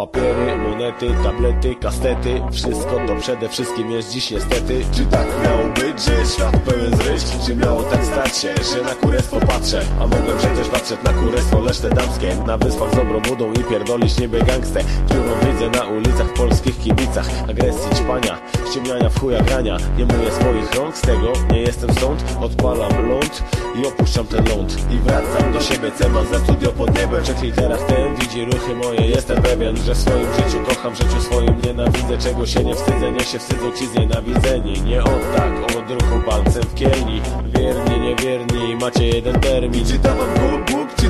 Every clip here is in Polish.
Papiery, monety, tablety, kastety. Wszystko to przede wszystkim jest dziś niestety. Czy tak miało być, że świat pełen zryć? Czy miało tak stać się, że na kurestwo patrzę? A mogłem przecież patrzeć na kurestwo leszcze damskie. Na wyspach z obrobudą i pierdolić niebie gangstę. Którą widzę na ulicach w polskich kibicach. Agresji, ćpania, ściemniania w chuja grania. Nie myję swoich rąk, z tego nie jestem stąd. Odpalam ląd i opuszczam ten ląd. I wracam do siebie, ceman za studio pod niebem. Czekli teraz ten widzi ruchy moje. Jestem pewien, że w swoim życiu kocham, w życiu swoim nienawidzę Czego się nie wstydzę, nie się wstydzą ci znienawidzeni Nie od tak, od ruchu palcem w kielni. Wierni, niewierni, macie jeden termin. Czy da wam go Bóg, czy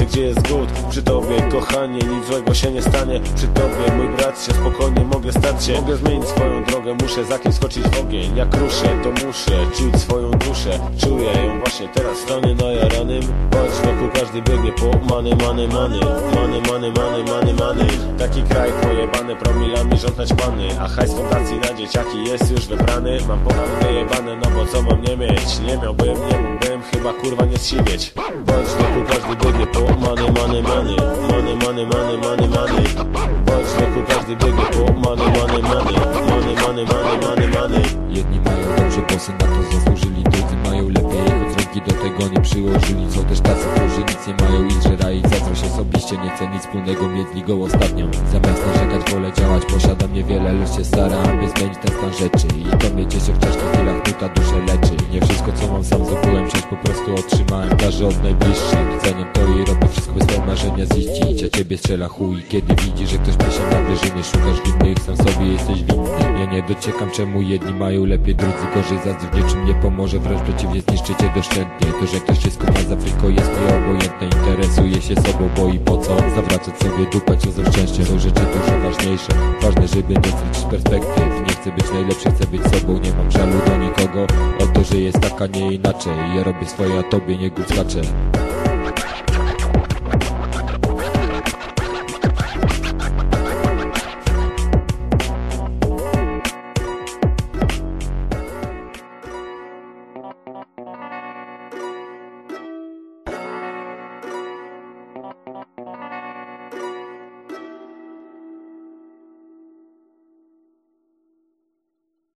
miejsce, gdzie jest głód. Przy tobie, kochanie, nic złego się nie stanie. Przy tobie, mój brat, się spokojnie mogę stać się. Mogę zmienić swoją drogę, muszę za kimś skoczyć w ogień. Jak ruszę, to muszę czuć swoją duszę. Czuję ją właśnie teraz, stanie najaranym Patrz wokół, każdy biegnie po many, many, many. Many, many, many, many, many. Taki kraj pojebany promilami, rząd naćpany A hajs fundacji na dzieciaki jest już wybrany. Mam pocham wyjebane, no bo co mam nie mieć? Nie miałbym, nie mógłbym, chyba kurwa nie zsiwieć Patrz wokół, każdy biegnie po. Many, many, many Many, many, many, many, many Patrz wokół, każdy biegnie tego nie przyłożyli Są też tacy, którzy nic nie mają i żerali Zazdrość osobiście nie chcę nic wspólnego mieć ligą ostatnią. Zamiast narzekać wolę działać, posiadam niewiele Lecz się staram, aby zmienić ten stan rzeczy. I to mnie cieszy w ciężkich chwilach, nuta duszę leczy. Nie wszystko co mam sam zdobyłem, część po prostu otrzymałem. Darzę od najbliższych, cenię to i robię wszystko by swoje marzenia ziścić A ciebie strzela chuj, kiedy widzi, że ktoś się na wyżyny Szukasz winnych, sam sobie jesteś winny. Ja nie dociekam czemu jedni mają lepiej, drudzy gorzej w niczym nie pomoże, wręcz przeciwnie zniszczycie doszczętnie To, że ktoś się skocha za tylko jest mi obojętne Interesuje się sobą, bo i po co Zawracać sobie dupę, za szczęście Są rzeczy dużo ważniejsze. Ważne, żeby nie stracić perspektyw. Nie chcę być najlepszy, chcę być sobą Nie mam żalu do nikogo. O to, że jest tak, a nie inaczej. Ja robię swoje, a tobie nie górskaczę